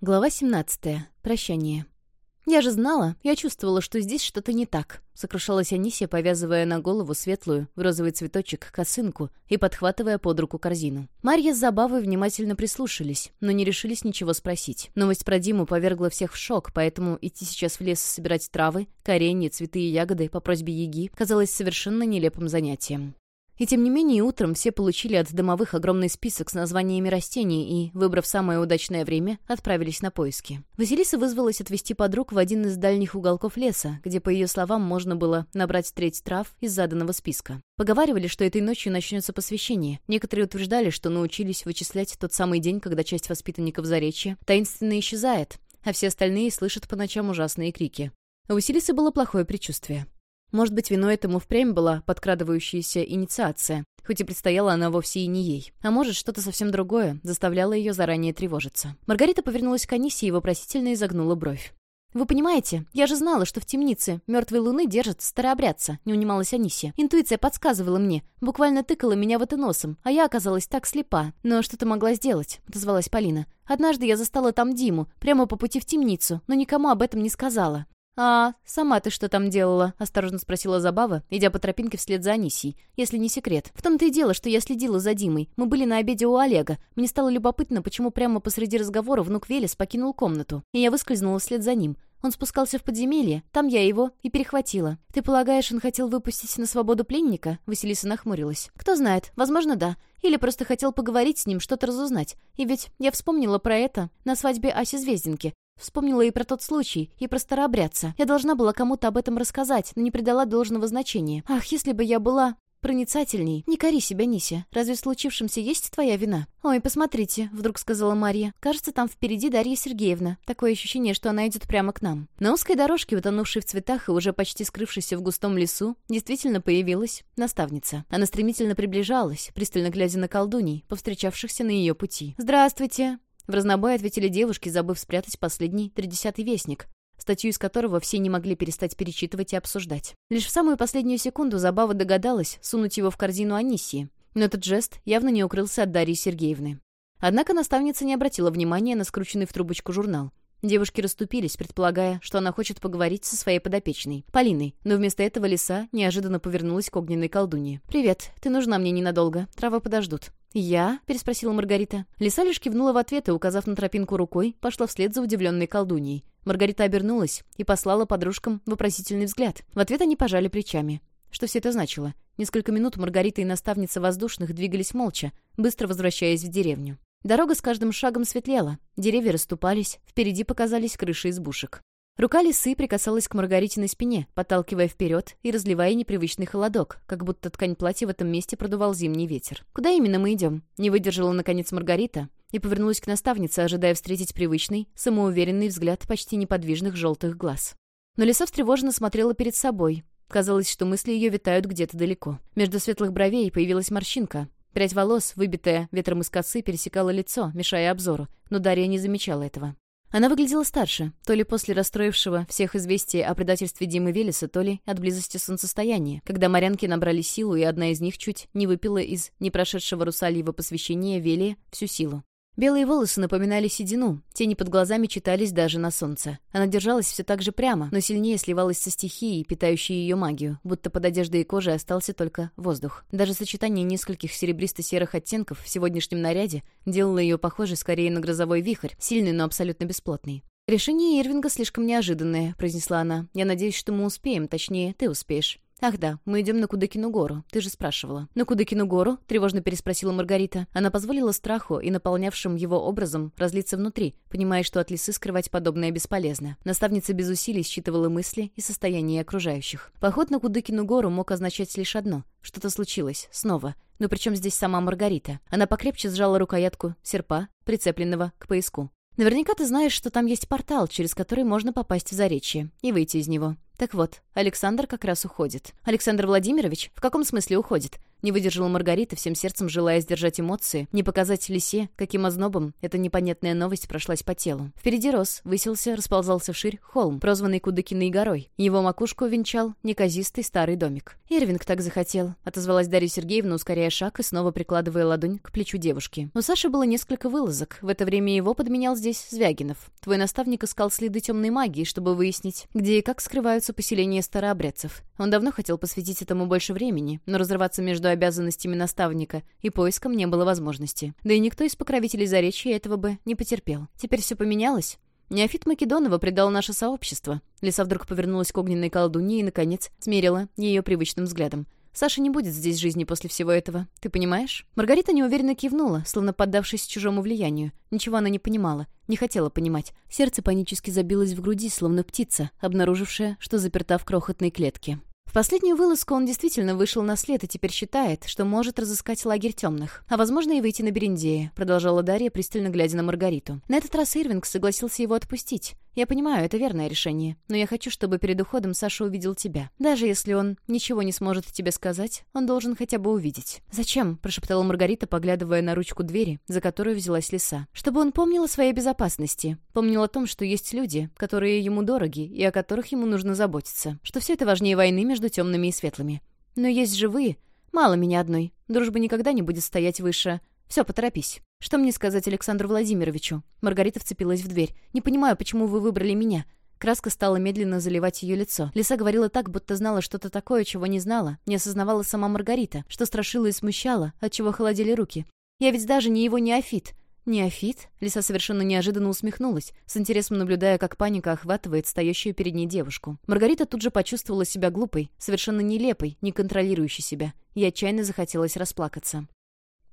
Глава 17. Прощание. «Я же знала, я чувствовала, что здесь что-то не так», — сокрушалась Анисия, повязывая на голову светлую, в розовый цветочек, косынку и подхватывая под руку корзину. Марья с Забавой внимательно прислушались, но не решились ничего спросить. Новость про Диму повергла всех в шок, поэтому идти сейчас в лес собирать травы, коренья, цветы и ягоды по просьбе Яги казалось совершенно нелепым занятием. И тем не менее, утром все получили от домовых огромный список с названиями растений и, выбрав самое удачное время, отправились на поиски. Василиса вызвалась отвезти подруг в один из дальних уголков леса, где, по ее словам, можно было набрать треть трав из заданного списка. Поговаривали, что этой ночью начнется посвящение. Некоторые утверждали, что научились вычислять тот самый день, когда часть воспитанников Заречья таинственно исчезает, а все остальные слышат по ночам ужасные крики. У Василисы было плохое предчувствие. Может быть, виной этому впрямь была подкрадывающаяся инициация, хоть и предстояла она вовсе и не ей. А может, что-то совсем другое заставляло ее заранее тревожиться. Маргарита повернулась к Анисе и вопросительно изогнула бровь. «Вы понимаете, я же знала, что в темнице мертвой луны держат старообрядца», — не унималась Анисия. «Интуиция подсказывала мне, буквально тыкала меня в это носом, а я оказалась так слепа. Но что ты могла сделать?» — отозвалась Полина. «Однажды я застала там Диму, прямо по пути в темницу, но никому об этом не сказала. «А сама ты что там делала?» — осторожно спросила Забава, идя по тропинке вслед за Анисией. «Если не секрет. В том-то и дело, что я следила за Димой. Мы были на обеде у Олега. Мне стало любопытно, почему прямо посреди разговора внук Велес покинул комнату. И я выскользнула вслед за ним. Он спускался в подземелье, там я его и перехватила. Ты полагаешь, он хотел выпустить на свободу пленника?» Василиса нахмурилась. «Кто знает, возможно, да. Или просто хотел поговорить с ним, что-то разузнать. И ведь я вспомнила про это на свадьбе Аси Звездинки. Вспомнила и про тот случай, и про старообрядца. Я должна была кому-то об этом рассказать, но не придала должного значения. Ах, если бы я была проницательней. Не кори себя, Нися. Разве в случившемся есть твоя вина? Ой, посмотрите, вдруг сказала Марья. Кажется, там впереди Дарья Сергеевна. Такое ощущение, что она идет прямо к нам. На узкой дорожке, утонувшей в цветах и уже почти скрывшейся в густом лесу, действительно появилась наставница. Она стремительно приближалась, пристально глядя на колдуней, повстречавшихся на ее пути. «Здравствуйте!» В разнобой ответили девушки, забыв спрятать последний тридесятый вестник, статью из которого все не могли перестать перечитывать и обсуждать. Лишь в самую последнюю секунду Забава догадалась сунуть его в корзину Анисии, но этот жест явно не укрылся от Дарьи Сергеевны. Однако наставница не обратила внимания на скрученный в трубочку журнал. Девушки расступились, предполагая, что она хочет поговорить со своей подопечной, Полиной, но вместо этого лиса неожиданно повернулась к огненной колдунье. «Привет, ты нужна мне ненадолго, травы подождут». «Я?» — переспросила Маргарита. Лиса лишь кивнула в ответ и, указав на тропинку рукой, пошла вслед за удивленной колдуньей. Маргарита обернулась и послала подружкам вопросительный взгляд. В ответ они пожали плечами. Что все это значило? Несколько минут Маргарита и наставница воздушных двигались молча, быстро возвращаясь в деревню. Дорога с каждым шагом светлела, деревья расступались, впереди показались крыши избушек. Рука лисы прикасалась к Маргаритиной спине, подталкивая вперед и разливая непривычный холодок, как будто ткань платья в этом месте продувал зимний ветер. «Куда именно мы идем?» Не выдержала, наконец, Маргарита и повернулась к наставнице, ожидая встретить привычный, самоуверенный взгляд почти неподвижных желтых глаз. Но лиса встревоженно смотрела перед собой. Казалось, что мысли ее витают где-то далеко. Между светлых бровей появилась морщинка. Прядь волос, выбитая ветром из косы, пересекала лицо, мешая обзору, но Дарья не замечала этого. Она выглядела старше, то ли после расстроившего всех известий о предательстве Димы Велеса, то ли от близости солнцестояния, когда морянки набрали силу, и одна из них чуть не выпила из непрошедшего русальего посвящения Велия всю силу. Белые волосы напоминали седину, тени под глазами читались даже на солнце. Она держалась все так же прямо, но сильнее сливалась со стихией, питающей ее магию, будто под одеждой и кожей остался только воздух. Даже сочетание нескольких серебристо-серых оттенков в сегодняшнем наряде делало ее похожей скорее на грозовой вихрь, сильный, но абсолютно бесплотный. «Решение Ирвинга слишком неожиданное», — произнесла она. «Я надеюсь, что мы успеем, точнее, ты успеешь». «Ах да, мы идем на Кудыкину гору. Ты же спрашивала». «На Кудыкину гору?» — тревожно переспросила Маргарита. Она позволила страху и наполнявшим его образом разлиться внутри, понимая, что от лисы скрывать подобное бесполезно. Наставница без усилий считывала мысли и состояние окружающих. Поход на Кудыкину гору мог означать лишь одно. Что-то случилось. Снова. Но причем здесь сама Маргарита? Она покрепче сжала рукоятку серпа, прицепленного к поиску. Наверняка ты знаешь, что там есть портал, через который можно попасть в Заречье и выйти из него. Так вот, Александр как раз уходит. Александр Владимирович? В каком смысле уходит? Не выдержала Маргарита, всем сердцем желая сдержать эмоции, не показать лисе, каким ознобом эта непонятная новость прошлась по телу. Впереди рос, высился, расползался вширь холм, прозванный Кудыкиной горой. Его макушку венчал неказистый старый домик. «Ирвинг так захотел», — отозвалась Дарья Сергеевна, ускоряя шаг и снова прикладывая ладонь к плечу девушки. У Саши было несколько вылазок. В это время его подменял здесь Звягинов. Твой наставник искал следы темной магии, чтобы выяснить, где и как скрываются поселения старообрядцев. Он давно хотел посвятить этому больше времени, но разрываться между обязанностями наставника и поиском не было возможности. Да и никто из покровителей Заречья этого бы не потерпел. Теперь все поменялось. Неофит Македонова предал наше сообщество. Лиса вдруг повернулась к огненной колдуне и, наконец, смерила ее привычным взглядом. Саша не будет здесь жизни после всего этого. Ты понимаешь?» Маргарита неуверенно кивнула, словно поддавшись чужому влиянию. Ничего она не понимала, не хотела понимать. Сердце панически забилось в груди, словно птица, обнаружившая, что заперта в крохотной клетке. В последнюю вылазку он действительно вышел на след и теперь считает, что может разыскать лагерь темных. А возможно и выйти на Берендея, продолжала Дарья, пристально глядя на Маргариту. На этот раз Ирвинг согласился его отпустить. Я понимаю, это верное решение, но я хочу, чтобы перед уходом Саша увидел тебя. Даже если он ничего не сможет тебе сказать, он должен хотя бы увидеть. «Зачем?» — прошептала Маргарита, поглядывая на ручку двери, за которую взялась лиса. «Чтобы он помнил о своей безопасности. Помнил о том, что есть люди, которые ему дороги и о которых ему нужно заботиться. Что все это важнее войны между темными и светлыми. Но есть живые. Мало меня одной. Дружба никогда не будет стоять выше. Все, поторопись». «Что мне сказать Александру Владимировичу?» Маргарита вцепилась в дверь. «Не понимаю, почему вы выбрали меня?» Краска стала медленно заливать ее лицо. Лиса говорила так, будто знала что-то такое, чего не знала, не осознавала сама Маргарита, что страшило и смущало, от чего холодели руки. «Я ведь даже не его неофит». «Неофит?» Лиса совершенно неожиданно усмехнулась, с интересом наблюдая, как паника охватывает стоящую перед ней девушку. Маргарита тут же почувствовала себя глупой, совершенно нелепой, не контролирующей себя. Ей отчаянно захотелось расплакаться.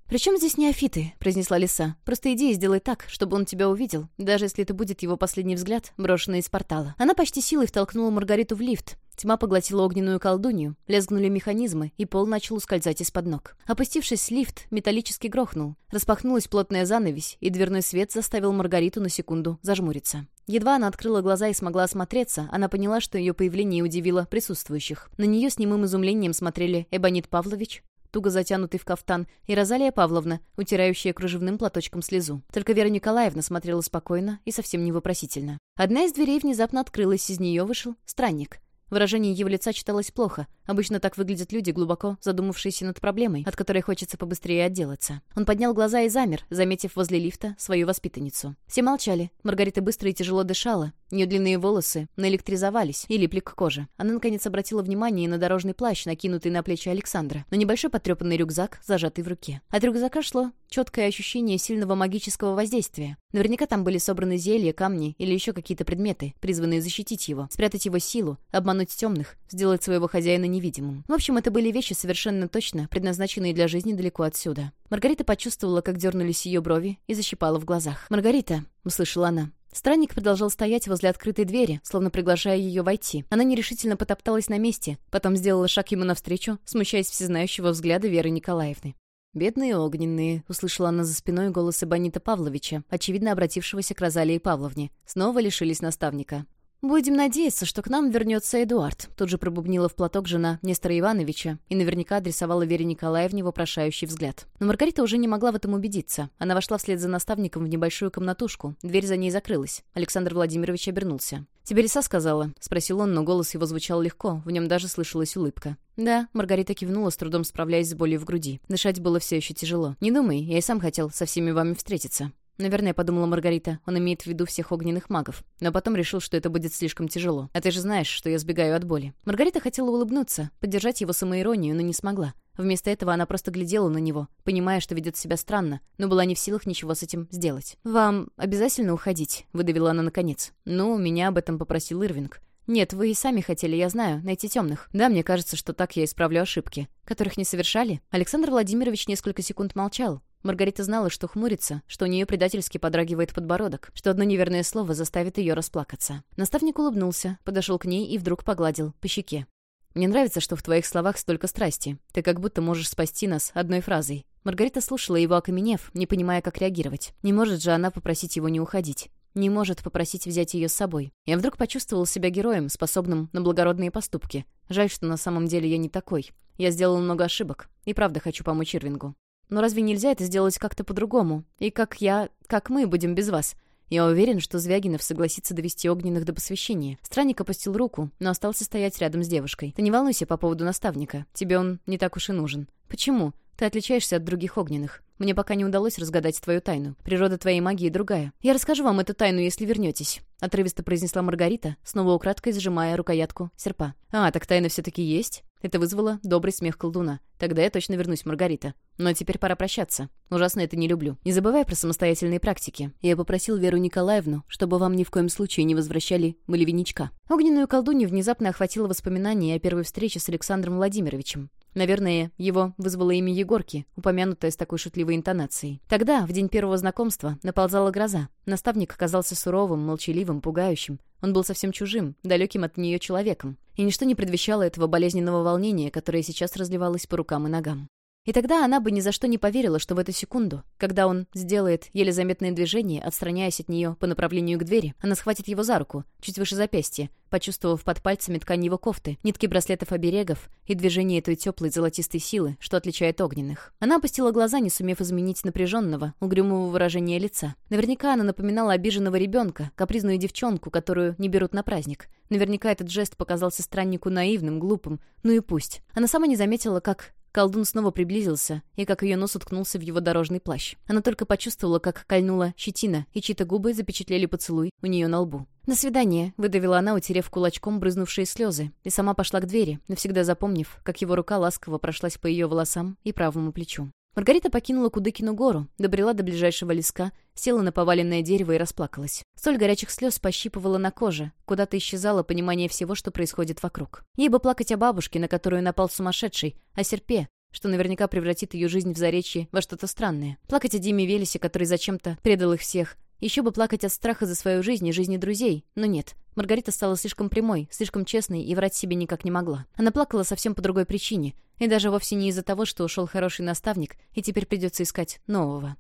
«При чем здесь неофиты?» — произнесла лиса. «Просто иди и сделай так, чтобы он тебя увидел, даже если это будет его последний взгляд, брошенный из портала». Она почти силой втолкнула Маргариту в лифт. Тьма поглотила огненную колдунью, лязгнули механизмы, и пол начал ускользать из-под ног. Опустившись, лифт металлически грохнул. Распахнулась плотная занавесь, и дверной свет заставил Маргариту на секунду зажмуриться. Едва она открыла глаза и смогла осмотреться, она поняла, что ее появление удивило присутствующих. На нее с немым изумлением смотрели Эбонит Павлович, туго затянутый в кафтан, и Розалия Павловна, утирающая кружевным платочком слезу. Только Вера Николаевна смотрела спокойно и совсем не вопросительно. Одна из дверей внезапно открылась, из нее вышел странник. Выражение его лица читалось плохо. Обычно так выглядят люди, глубоко задумавшиеся над проблемой, от которой хочется побыстрее отделаться. Он поднял глаза и замер, заметив возле лифта свою воспитанницу. Все молчали. Маргарита быстро и тяжело дышала. Ее длинные волосы наэлектризовались и липли к коже. Она, наконец, обратила внимание на дорожный плащ, накинутый на плечи Александра, на небольшой потрепанный рюкзак, зажатый в руке. От рюкзака шло четкое ощущение сильного магического воздействия. Наверняка там были собраны зелья, камни или еще какие-то предметы, призванные защитить его, спрятать его силу, обмануть темных, сделать своего хозяина невидимым. В общем, это были вещи совершенно точно, предназначенные для жизни далеко отсюда. Маргарита почувствовала, как дернулись ее брови и защипала в глазах. «Маргарита», — услышала она, Странник продолжал стоять возле открытой двери, словно приглашая ее войти. Она нерешительно потопталась на месте, потом сделала шаг ему навстречу, смущаясь всезнающего взгляда Веры Николаевны. «Бедные огненные», — услышала она за спиной голос Ибанита Павловича, очевидно обратившегося к Розалии Павловне. Снова лишились наставника. «Будем надеяться, что к нам вернется Эдуард», тут же пробубнила в платок жена Нестора Ивановича и наверняка адресовала Вере Николаевне вопрошающий взгляд. Но Маргарита уже не могла в этом убедиться. Она вошла вслед за наставником в небольшую комнатушку. Дверь за ней закрылась. Александр Владимирович обернулся. «Тебе лиса сказала?» — спросил он, но голос его звучал легко, в нем даже слышалась улыбка. «Да», — Маргарита кивнула, с трудом справляясь с болью в груди. Дышать было все еще тяжело. «Не думай, я и сам хотел со всеми вами встретиться». Наверное, подумала Маргарита, он имеет в виду всех огненных магов. Но потом решил, что это будет слишком тяжело. А ты же знаешь, что я сбегаю от боли. Маргарита хотела улыбнуться, поддержать его самоиронию, но не смогла. Вместо этого она просто глядела на него, понимая, что ведет себя странно, но была не в силах ничего с этим сделать. «Вам обязательно уходить?» — выдавила она наконец. «Ну, меня об этом попросил Ирвинг. «Нет, вы и сами хотели, я знаю, найти темных. Да, мне кажется, что так я исправлю ошибки. Которых не совершали?» Александр Владимирович несколько секунд молчал, Маргарита знала, что хмурится, что у нее предательски подрагивает подбородок, что одно неверное слово заставит ее расплакаться. Наставник улыбнулся, подошел к ней и вдруг погладил по щеке. «Мне нравится, что в твоих словах столько страсти. Ты как будто можешь спасти нас одной фразой». Маргарита слушала его, окаменев, не понимая, как реагировать. Не может же она попросить его не уходить. Не может попросить взять ее с собой. Я вдруг почувствовал себя героем, способным на благородные поступки. Жаль, что на самом деле я не такой. Я сделал много ошибок. И правда хочу помочь Ирвингу. Но разве нельзя это сделать как-то по-другому? И как я, как мы будем без вас? Я уверен, что Звягинов согласится довести огненных до посвящения. Странник опустил руку, но остался стоять рядом с девушкой. Ты не волнуйся по поводу наставника. Тебе он не так уж и нужен. Почему? Ты отличаешься от других огненных. Мне пока не удалось разгадать твою тайну. Природа твоей магии другая. Я расскажу вам эту тайну, если вернетесь», — отрывисто произнесла Маргарита, снова украдкой сжимая рукоятку серпа. «А, так тайна все-таки есть?» Это вызвало добрый смех колдуна. «Тогда я точно вернусь, Маргарита. Но теперь пора прощаться. Ужасно это не люблю. Не забывай про самостоятельные практики. Я попросил Веру Николаевну, чтобы вам ни в коем случае не возвращали малевиничка». Огненную колдунью внезапно охватило воспоминание о первой встрече с Александром Владимировичем. Наверное, его вызвало имя Егорки, упомянутое с такой шутливой интонацией. Тогда, в день первого знакомства, наползала гроза. Наставник оказался суровым, молчаливым, пугающим. Он был совсем чужим, далеким от нее человеком. И ничто не предвещало этого болезненного волнения, которое сейчас разливалось по рукам и ногам. И тогда она бы ни за что не поверила, что в эту секунду, когда он сделает еле заметное движение, отстраняясь от нее по направлению к двери, она схватит его за руку, чуть выше запястья, почувствовав под пальцами ткань его кофты, нитки браслетов-оберегов и движение той теплой золотистой силы, что отличает огненных. Она опустила глаза, не сумев изменить напряженного, угрюмого выражения лица. Наверняка она напоминала обиженного ребенка, капризную девчонку, которую не берут на праздник. Наверняка этот жест показался страннику наивным, глупым. Ну и пусть. Она сама не заметила, как Колдун снова приблизился, и как ее нос уткнулся в его дорожный плащ. Она только почувствовала, как кольнула щетина, и чьи-то губы запечатлели поцелуй у нее на лбу. «До свидания», — выдавила она, утерев кулачком брызнувшие слезы, и сама пошла к двери, навсегда запомнив, как его рука ласково прошлась по ее волосам и правому плечу. Маргарита покинула Кудыкину гору, добрела до ближайшего леска, села на поваленное дерево и расплакалась. Соль горячих слез пощипывала на коже, куда-то исчезало понимание всего, что происходит вокруг. Ей бы плакать о бабушке, на которую напал сумасшедший, о серпе, что наверняка превратит ее жизнь в заречье во что-то странное. Плакать о Диме Велесе, который зачем-то предал их всех. Еще бы плакать от страха за свою жизнь и жизни друзей, но нет. Маргарита стала слишком прямой, слишком честной и врать себе никак не могла. Она плакала совсем по другой причине, и даже вовсе не из-за того, что ушел хороший наставник, и теперь придется искать нового.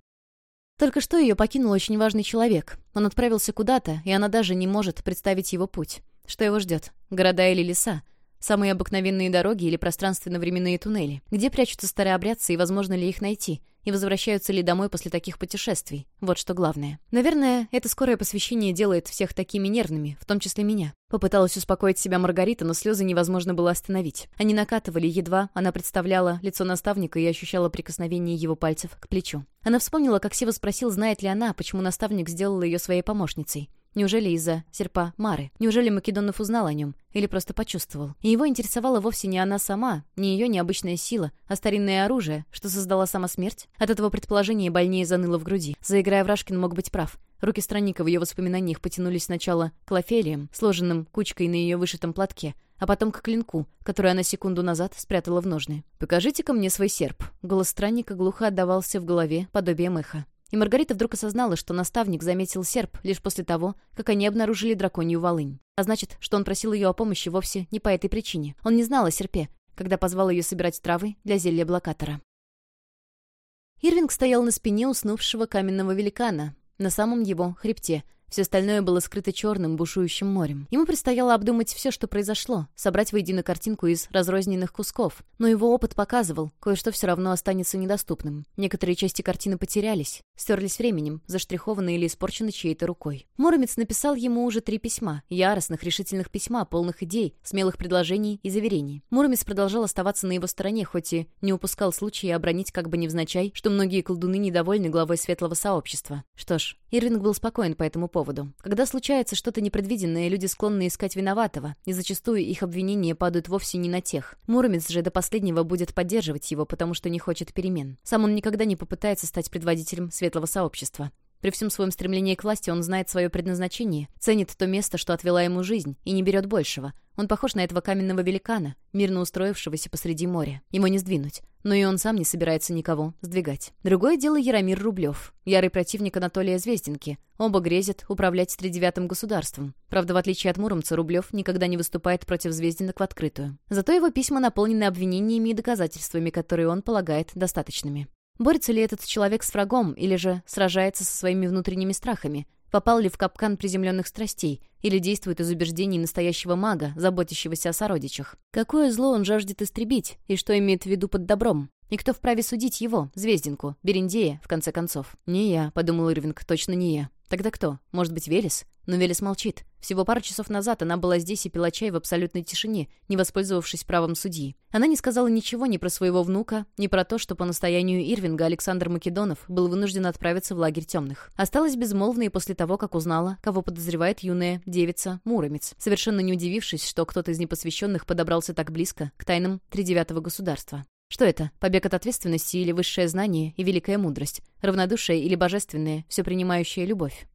Только что ее покинул очень важный человек. Он отправился куда-то, и она даже не может представить его путь. Что его ждет? Города или леса? Самые обыкновенные дороги или пространственно-временные туннели? Где прячутся старообрядцы и возможно ли их найти? И возвращаются ли домой после таких путешествий? Вот что главное. Наверное, это скорое посвящение делает всех такими нервными, в том числе меня. Попыталась успокоить себя Маргарита, но слезы невозможно было остановить. Они накатывали, едва она представляла лицо наставника и ощущала прикосновение его пальцев к плечу. Она вспомнила, как Сева спросил, знает ли она, почему наставник сделал ее своей помощницей. Неужели из-за серпа Мары? Неужели Македонов узнал о нем? Или просто почувствовал? И его интересовала вовсе не она сама, не ее необычная сила, а старинное оружие, что создала сама смерть? От этого предположения больнее заныло в груди. Заиграя Врашкин мог быть прав. Руки странника в ее воспоминаниях потянулись сначала к лафелиям, сложенным кучкой на ее вышитом платке, а потом к клинку, который она секунду назад спрятала в ножны. «Покажите-ка мне свой серп». Голос странника глухо отдавался в голове подобием эха. И Маргарита вдруг осознала, что наставник заметил серп лишь после того, как они обнаружили драконью волынь. А значит, что он просил ее о помощи вовсе не по этой причине. Он не знал о серпе, когда позвал ее собирать травы для зелья блокатора. Ирвинг стоял на спине уснувшего каменного великана, на самом его хребте, все остальное было скрыто черным, бушующим морем. Ему предстояло обдумать все, что произошло, собрать воедино картинку из разрозненных кусков. Но его опыт показывал, кое-что все равно останется недоступным. Некоторые части картины потерялись, стерлись временем, заштрихованы или испорчены чьей-то рукой. Муромец написал ему уже три письма, яростных, решительных письма, полных идей, смелых предложений и заверений. Муромец продолжал оставаться на его стороне, хоть и не упускал случая обронить как бы невзначай, что многие колдуны недовольны главой светлого сообщества. Что ж, Ирвинг был спокоен по этому поводу. Когда случается что-то непредвиденное, люди склонны искать виноватого, и зачастую их обвинения падают вовсе не на тех. Муромец же до последнего будет поддерживать его, потому что не хочет перемен. Сам он никогда не попытается стать предводителем светлого сообщества. При всем своем стремлении к власти он знает свое предназначение, ценит то место, что отвела ему жизнь, и не берет большего. Он похож на этого каменного великана, мирно устроившегося посреди моря. Ему не сдвинуть. Но и он сам не собирается никого сдвигать. Другое дело Яромир Рублев, ярый противник Анатолия Звездинки. Оба грезят управлять тридевятым государством. Правда, в отличие от Муромца, Рублев никогда не выступает против Звездинок в открытую. Зато его письма наполнены обвинениями и доказательствами, которые он полагает достаточными. Борется ли этот человек с врагом или же сражается со своими внутренними страхами? Попал ли в капкан приземленных страстей или действует из убеждений настоящего мага, заботящегося о сородичах? Какое зло он жаждет истребить и что имеет в виду под добром? И кто вправе судить его, Звездинку, Берендея, в конце концов? «Не я», — подумал Ирвинг, — «точно не я». Тогда кто? Может быть, Велес? Но Велес молчит. Всего пару часов назад она была здесь и пила чай в абсолютной тишине, не воспользовавшись правом судьи. Она не сказала ничего ни про своего внука, ни про то, что по настоянию Ирвинга Александр Македонов был вынужден отправиться в лагерь темных. Осталась безмолвной после того, как узнала, кого подозревает юная девица Муромец, совершенно не удивившись, что кто-то из непосвященных подобрался так близко к тайнам тридевятого государства. Что это? Побег от ответственности или высшее знание и великая мудрость? Равнодушие или божественное, все принимающая любовь?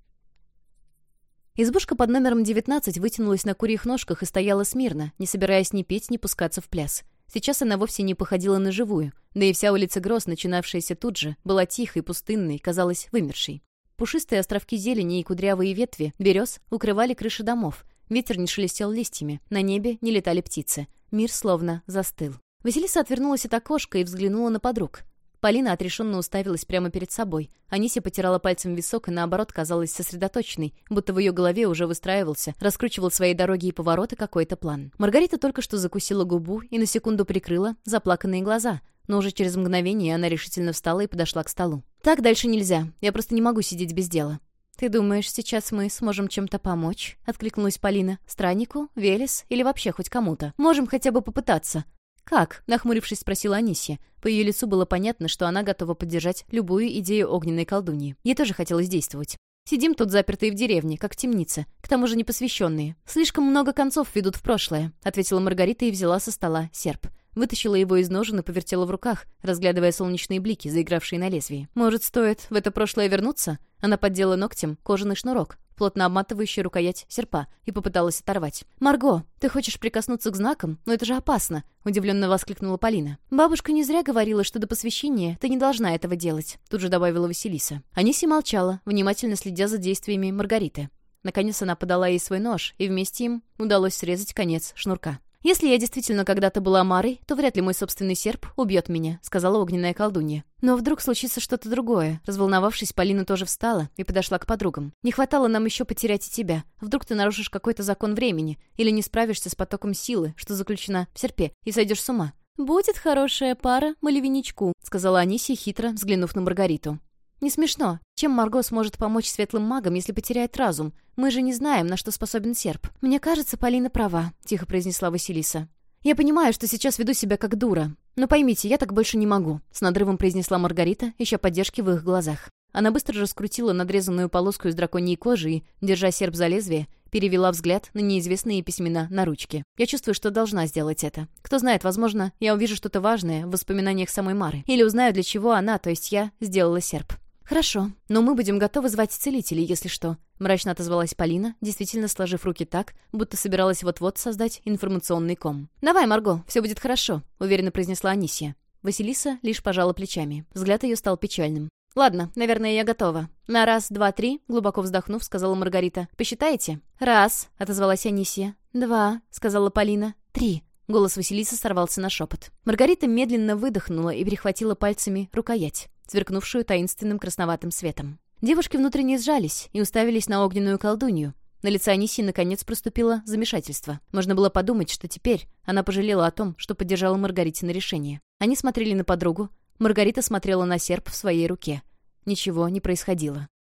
Избушка под номером 19 вытянулась на курьих ножках и стояла смирно, не собираясь ни петь, ни пускаться в пляс. Сейчас она вовсе не походила на живую, да и вся улица Гроз, начинавшаяся тут же, была тихой, пустынной, казалась вымершей. Пушистые островки зелени и кудрявые ветви берез укрывали крыши домов. Ветер не шелестел листьями, на небе не летали птицы. Мир словно застыл. Василиса отвернулась от окошка и взглянула на подруг. Полина отрешенно уставилась прямо перед собой. Анисия потирала пальцем висок и, наоборот, казалась сосредоточенной, будто в ее голове уже выстраивался, раскручивал свои дороги и повороты какой-то план. Маргарита только что закусила губу и на секунду прикрыла заплаканные глаза, но уже через мгновение она решительно встала и подошла к столу. «Так дальше нельзя. Я просто не могу сидеть без дела». «Ты думаешь, сейчас мы сможем чем-то помочь?» — откликнулась Полина. «Страннику? Велес? Или вообще хоть кому-то? Можем хотя бы попытаться. «Как?» — нахмурившись, спросила Анисия. По ее лицу было понятно, что она готова поддержать любую идею огненной колдуньи. Ей тоже хотелось действовать. «Сидим тут запертые в деревне, как в темнице, к тому же непосвященные. Слишком много концов ведут в прошлое», — ответила Маргарита и взяла со стола серп. Вытащила его из ножен и повертела в руках, разглядывая солнечные блики, заигравшие на лезвии. «Может, стоит в это прошлое вернуться?» Она поддела ногтем кожаный шнурок, плотно обматывающий рукоять серпа, и попыталась оторвать. «Марго, ты хочешь прикоснуться к знакам? Но это же опасно!» — удивленно воскликнула Полина. «Бабушка не зря говорила, что до посвящения ты не должна этого делать», — тут же добавила Василиса. Аниси молчала, внимательно следя за действиями Маргариты. Наконец она подала ей свой нож, и вместе им удалось срезать конец шнурка. «Если я действительно когда-то была Марой, то вряд ли мой собственный серп убьет меня», — сказала огненная колдунья. «Но вдруг случится что-то другое». Разволновавшись, Полина тоже встала и подошла к подругам. «Не хватало нам еще потерять и тебя. Вдруг ты нарушишь какой-то закон времени или не справишься с потоком силы, что заключена в серпе, и сойдешь с ума». «Будет хорошая пара малевиничку», — сказала Анисия, хитро взглянув на Маргариту. «Не смешно. Чем Марго сможет помочь светлым магам, если потеряет разум? Мы же не знаем, на что способен серп». «Мне кажется, Полина права», — тихо произнесла Василиса. «Я понимаю, что сейчас веду себя как дура. Но поймите, я так больше не могу», — с надрывом произнесла Маргарита, ища поддержки в их глазах. Она быстро раскрутила надрезанную полоску из драконьей кожи и, держа серп за лезвие, перевела взгляд на неизвестные письмена на ручке. «Я чувствую, что должна сделать это. Кто знает, возможно, я увижу что-то важное в воспоминаниях самой Мары. Или узнаю, для чего она, то есть я, сделала серп. «Хорошо, но мы будем готовы звать целителей, если что», — мрачно отозвалась Полина, действительно сложив руки так, будто собиралась вот-вот создать информационный ком. «Давай, Марго, все будет хорошо», — уверенно произнесла Анисия. Василиса лишь пожала плечами. Взгляд ее стал печальным. «Ладно, наверное, я готова. На раз, два, три», — глубоко вздохнув, сказала Маргарита. «Посчитаете?» «Раз», — отозвалась Анисия. «Два», — сказала Полина. «Три». Голос Василисы сорвался на шепот. Маргарита медленно выдохнула и перехватила пальцами рукоять сверкнувшую таинственным красноватым светом. Девушки внутренне сжались и уставились на огненную колдунью. На лице Анисии наконец проступило замешательство. Можно было подумать, что теперь она пожалела о том, что поддержала Маргарите на решение. Они смотрели на подругу. Маргарита смотрела на серп в своей руке. Ничего не происходило.